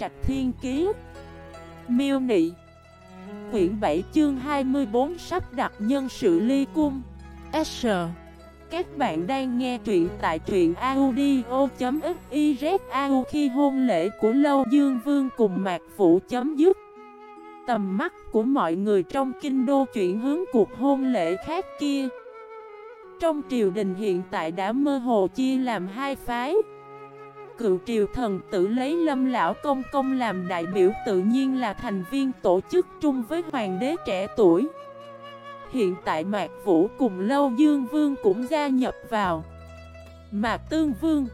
Trạch Thiên Kiế Miêu Nị. Quyển 7 chương 24 sắp đặt nhân sự ly cung. S. Các bạn đang nghe truyện tại truyện audio.xyz khi hôn lễ của Lâu Dương Vương cùng Mạc Vũ chấm dứt, Tầm mắt của mọi người trong kinh đô chuyển hướng cuộc hôn lễ khác kia. Trong triều đình hiện tại đã mơ hồ chia làm hai phái. Cựu triều thần tử lấy lâm lão công công làm đại biểu tự nhiên là thành viên tổ chức chung với hoàng đế trẻ tuổi. Hiện tại Mạc Vũ cùng Lâu Dương Vương cũng gia nhập vào. Mạc Tương Vương,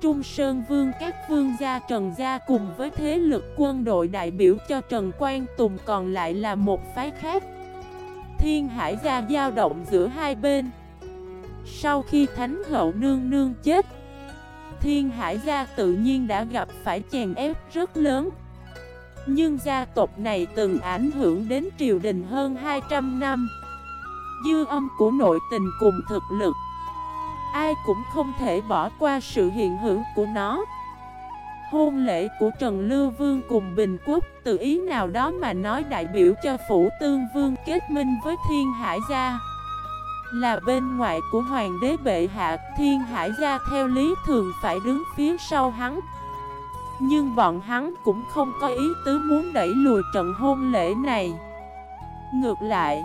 Trung Sơn Vương, các vương gia Trần Gia cùng với thế lực quân đội đại biểu cho Trần Quang Tùng còn lại là một phái khác. Thiên Hải gia giao động giữa hai bên. Sau khi Thánh Hậu Nương Nương chết Thiên Hải gia tự nhiên đã gặp phải chèn ép rất lớn. Nhưng gia tộc này từng ảnh hưởng đến triều đình hơn 200 năm. Dư âm của nội tình cùng thực lực, Ai cũng không thể bỏ qua sự hiện hữu của nó. Hôn lễ của Trần Lưu Vương cùng Bình Quốc Từ ý nào đó mà nói đại biểu cho Phủ Tương Vương kết minh với Thiên Hải Gia. Là bên ngoài của Hoàng đế Bệ Hạ, Thiên Hải Gia theo lý thường phải đứng phía sau hắn. Nhưng bọn hắn cũng không có ý tứ muốn đẩy lùi trận hôn lễ này. Ngược lại,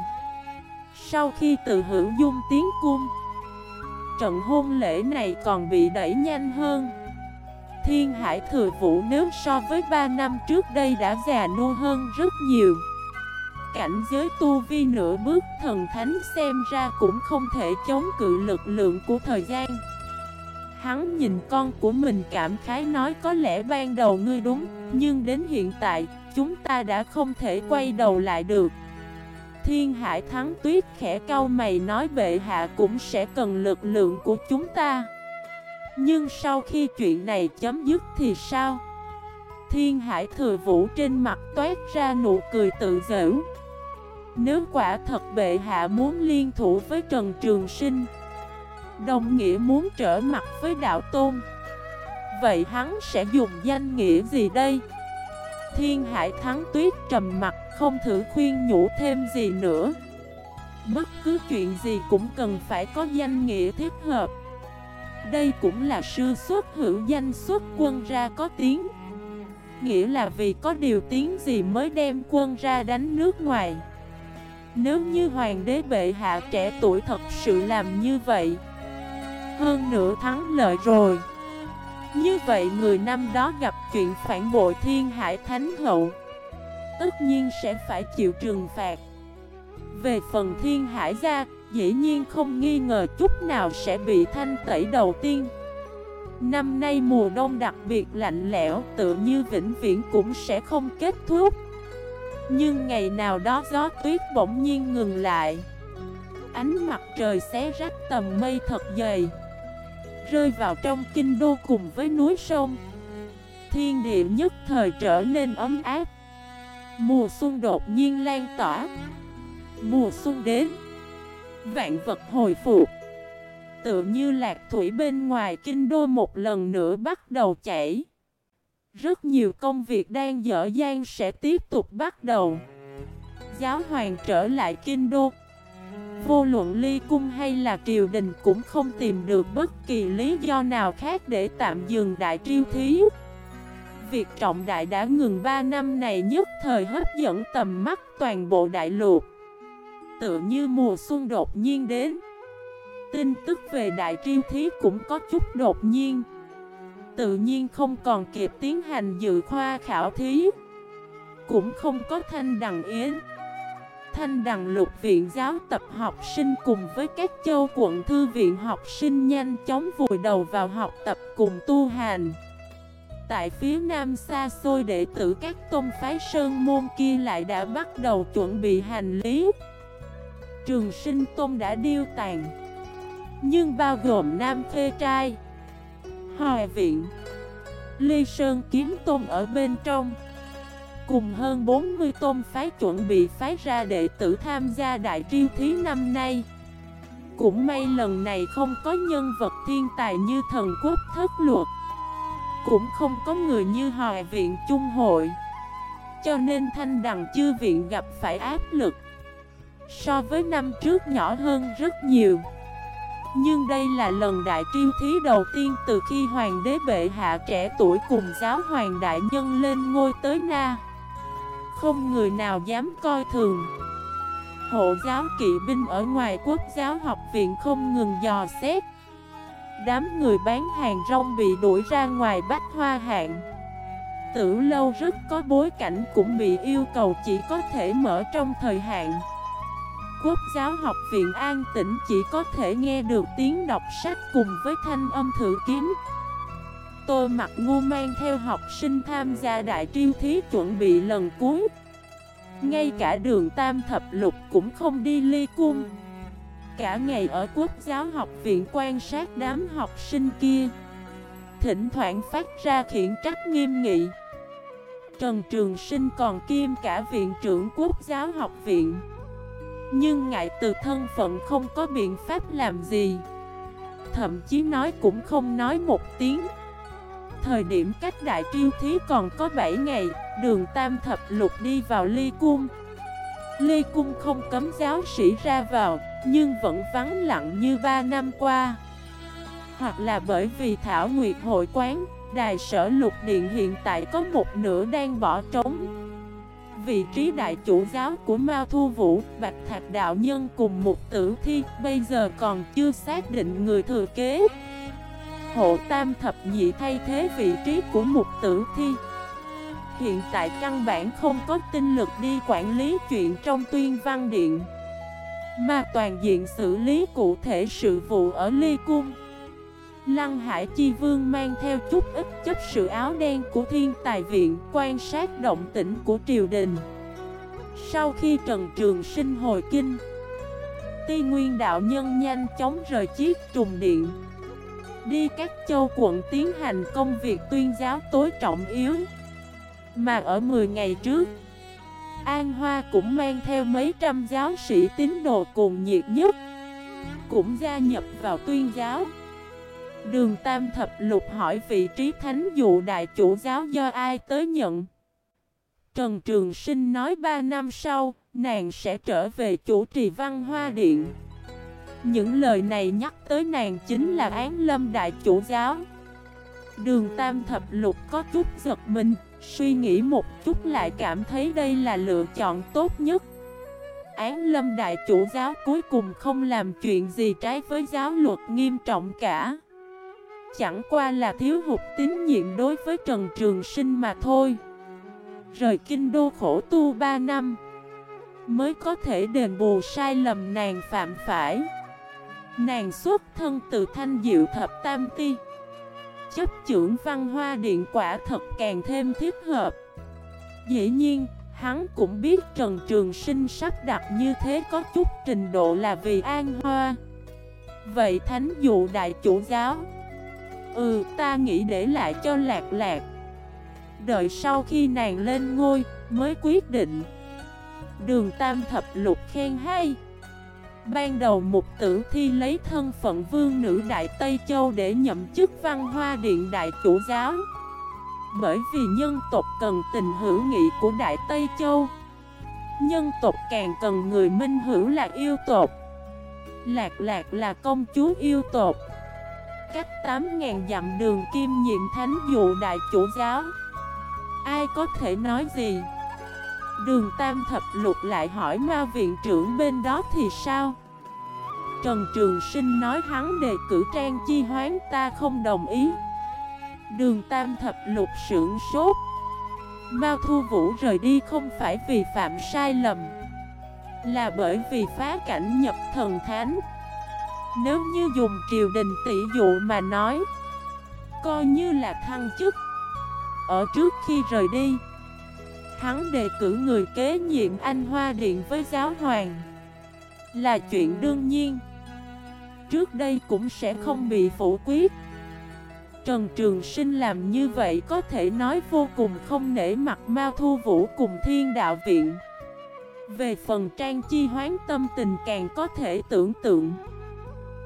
Sau khi từ hữu dung tiến cung, trận hôn lễ này còn bị đẩy nhanh hơn. Thiên Hải Thừa Vũ nếu so với 3 năm trước đây đã già nua hơn rất nhiều. Cảnh giới tu vi nửa bước, thần thánh xem ra cũng không thể chống cự lực lượng của thời gian. Hắn nhìn con của mình cảm khái nói có lẽ ban đầu ngươi đúng, Nhưng đến hiện tại, chúng ta đã không thể quay đầu lại được. Thiên Hải Thắng Tuyết khẽ cau mày nói bệ hạ cũng sẽ cần lực lượng của chúng ta. Nhưng sau khi chuyện này chấm dứt thì sao? Thiên Hải Thừa Vũ trên mặt toát ra nụ cười tự giễu. Nếu quả thật bệ hạ muốn liên thủ với Trần Trường Sinh, Đồng nghĩa muốn trở mặt với đạo tôn, Vậy hắn sẽ dùng danh nghĩa gì đây? Thiên Hải Thắng Tuyết trầm mặt không thử khuyên nhủ thêm gì nữa. Bất cứ chuyện gì cũng cần phải có danh nghĩa thiết hợp. Đây cũng là sư xuất hữu danh xuất quân ra có tiếng. Nghĩa là vì có điều tiếng gì mới đem quân ra đánh nước ngoài. Nếu như hoàng đế bệ hạ trẻ tuổi thật sự làm như vậy Hơn nữa thắng lợi rồi Như vậy người năm đó gặp chuyện phản bội thiên hải thánh hậu tất nhiên sẽ phải chịu trừng phạt. Về phần thiên hải gia, dĩ nhiên không nghi ngờ chút nào sẽ bị thanh tẩy đầu tiên. Năm nay mùa đông đặc biệt lạnh lẽo, tự như vĩnh viễn cũng sẽ không kết thúc. Nhưng ngày nào đó gió tuyết bỗng nhiên ngừng lại. Ánh mặt trời xé rách tầm mây thật dày, Rơi vào trong kinh đô cùng với núi sông. Thiên địa nhất thời trở nên ấm áp. Mùa xuân đột nhiên lan tỏa. Mùa xuân đến. Vạn vật hồi phục. Tự như lạc thủy bên ngoài kinh đô một lần nữa bắt đầu chảy. Rất nhiều công việc đang dở dang sẽ tiếp tục bắt đầu. Giáo hoàng trở lại kinh đô. Vô luận ly cung hay là triều đình cũng không tìm được bất kỳ lý do nào khác để tạm dừng đại triêu thí. Việc trọng đại đã ngừng 3 năm này nhất thời hấp dẫn tầm mắt toàn bộ đại lục. Tựa như mùa xuân đột nhiên đến. Tin tức về đại triêu thí cũng có chút đột nhiên. Tự nhiên không còn kịp tiến hành dự khoa khảo thí. Cũng không có thanh đằng yến, Thanh đằng lục viện giáo tập học sinh cùng với các châu quận thư viện học sinh nhanh chóng vùi đầu vào học tập cùng tu hành. Tại phía nam xa xôi đệ tử các tôn phái sơn môn kia lại đã bắt đầu chuẩn bị hành lý. Trường sinh tôn đã điêu tàn, Nhưng bao gồm nam phê trai Hòa viện. Ly Sơn kiếm tôn ở bên trong. Cùng hơn 40 tôn phái chuẩn bị phái ra đệ tử tham gia đại triêu thí năm nay. Cũng may lần này không có nhân vật thiên tài như thần quốc thất luật. Cũng không có người như Hòa viện Trung hội. Cho nên thanh đằng chư viện gặp phải áp lực. So với năm trước nhỏ hơn rất nhiều. Nhưng đây là lần đại triêu thí đầu tiên từ khi hoàng đế bệ hạ trẻ tuổi cùng giáo hoàng đại nhân lên ngôi tới na. Không người nào dám coi thường. Hộ giáo kỵ binh ở ngoài quốc giáo học viện không ngừng dò xét. Đám người bán hàng rong bị đuổi ra ngoài bách hoa hạng. Tử lâu rất có bối cảnh cũng bị yêu cầu chỉ có thể mở trong thời hạn. Quốc giáo học viện an tĩnh chỉ có thể nghe được tiếng đọc sách cùng với thanh âm thử kiếm. Tôi mặc ngu mang theo học sinh tham gia đại triêu thí chuẩn bị lần cuối. Ngay cả đường tam thập lục cũng không đi ly cung. Cả ngày ở quốc giáo học viện quan sát đám học sinh kia, Thỉnh thoảng phát ra khiển trách nghiêm nghị. Trần Trường Sinh còn kiêm cả viện trưởng quốc giáo học viện. Nhưng ngại từ thân phận không có biện pháp làm gì. Thậm chí nói cũng không nói một tiếng. Thời điểm cách đại triêu thí còn có 7 ngày, Đường Tam Thập Lục đi vào ly cung. Ly cung không cấm giáo sĩ ra vào, Nhưng vẫn vắng lặng như 3 năm qua. Hoặc là bởi vì Thảo Nguyệt hội quán, Đài sở lục điện hiện tại có một nửa đang bỏ trống. Vị trí đại chủ giáo của Mao Thu Vũ, Bạch Thạc Đạo Nhân cùng một tử thi Bây giờ còn chưa xác định người thừa kế. Hộ Tam Thập Nhị thay thế vị trí của một tử thi. Hiện tại căn bản không có tinh lực đi quản lý chuyện trong tuyên văn điện. Mà toàn diện xử lý cụ thể sự vụ ở Ly Cung. Lăng Hải Chi Vương mang theo chút ít chấp sự áo đen của thiên tài viện quan sát động tĩnh của triều đình. Sau khi Trần Trường sinh hồi kinh, Ti Nguyên Đạo Nhân nhanh chóng rời chiếc trùng điện. Đi các châu quận tiến hành công việc tuyên giáo tối trọng yếu. Mà ở 10 ngày trước, An Hoa cũng mang theo mấy trăm giáo sĩ tín đồ cùng nhiệt nhất, Cũng gia nhập vào tuyên giáo. Đường Tam Thập Lục hỏi vị trí thánh dụ đại chủ giáo do ai tới nhận. Trần Trường Sinh nói 3 năm sau, nàng sẽ trở về chủ trì văn hoa điện. Những lời này nhắc tới nàng chính là án lâm đại chủ giáo. Đường Tam Thập Lục có chút giật mình, suy nghĩ một chút lại cảm thấy đây là lựa chọn tốt nhất. Án lâm đại chủ giáo cuối cùng không làm chuyện gì trái với giáo luật nghiêm trọng cả. Chẳng qua là thiếu hụt tín nhiệm đối với Trần Trường Sinh mà thôi. Rời kinh đô khổ tu 3 năm Mới có thể đền bù sai lầm nàng phạm phải. Nàng xuất thân từ thanh diệu thập tam ti Chấp trưởng văn hoa điện quả thật càng thêm thiết hợp. Dĩ nhiên, hắn cũng biết Trần Trường Sinh sắp đặt như thế có chút trình độ là vì an hoa. Vậy thánh dụ đại chủ giáo Ừ, ta nghĩ để lại cho lạc lạc. Đợi sau khi nàng lên ngôi, mới quyết định. Đường Tam Thập Lục khen hay. Ban đầu mục tử thi lấy thân phận vương nữ Đại Tây Châu để nhậm chức văn hoa điện đại chủ giáo. Bởi vì nhân tộc cần tình hữu nghị của Đại Tây Châu. Nhân tộc càng cần người minh hữu là yêu tộc. Lạc lạc là công chúa yêu tộc cách 8.000 dặm đường kim nhiệm thánh dụ đại chủ giáo. Ai có thể nói gì? Đường Tam Thập Lục lại hỏi ma viện trưởng bên đó thì sao? Trần Trường Sinh nói hắn đề cử trang chi hoán, ta không đồng ý. Đường Tam Thập Lục sưởng sốt. Mao Thu Vũ rời đi không phải vì phạm sai lầm, Là bởi vì phá cảnh nhập thần thánh nếu như dùng triều đình tỷ dụ mà nói, Coi như là thăng chức. Ở trước khi rời đi, Hắn đề cử người kế nhiệm Anh Hoa Điện với giáo hoàng. Là chuyện đương nhiên. Trước đây cũng sẽ không bị phủ quyết. Trần Trường Sinh làm như vậy có thể nói vô cùng không nể mặt Mao Thu Vũ cùng Thiên Đạo Viện. Về phần trang chi hoán, tâm tình càng có thể tưởng tượng.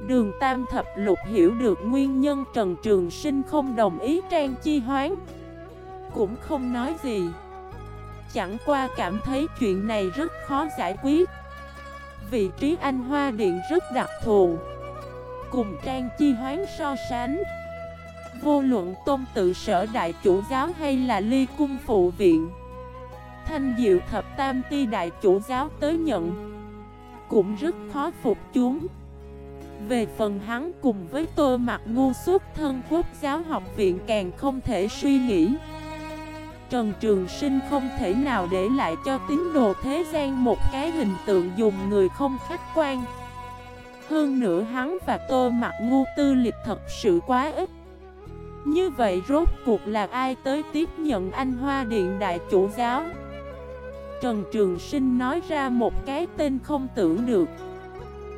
Đường Tam Thập Lục hiểu được nguyên nhân Trần Trường Sinh không đồng ý Trang Chi Hoán. Cũng không nói gì. Chẳng qua cảm thấy chuyện này rất khó giải quyết. Vị trí anh Hoa Điện rất đặc thù. Cùng Trang Chi Hoán so sánh. Vô luận tôn tự sở đại chủ giáo hay là ly cung phụ viện, Thanh diệu thập tam ti đại chủ giáo tới nhận, Cũng rất khó phục chúng. Về phần hắn cùng với tôi mặt ngu suốt thân quốc giáo học viện càng không thể suy nghĩ. Trần Trường Sinh không thể nào để lại cho tín đồ thế gian một cái hình tượng dùng người không khách quan. Hơn nữa hắn và tôi mặt ngu tư lịch thật sự quá ít. Như vậy rốt cuộc là ai tới tiếp nhận anh Hoa Điện Đại Chủ Giáo? Trần Trường Sinh nói ra một cái tên không tưởng được.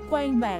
Quan Bạc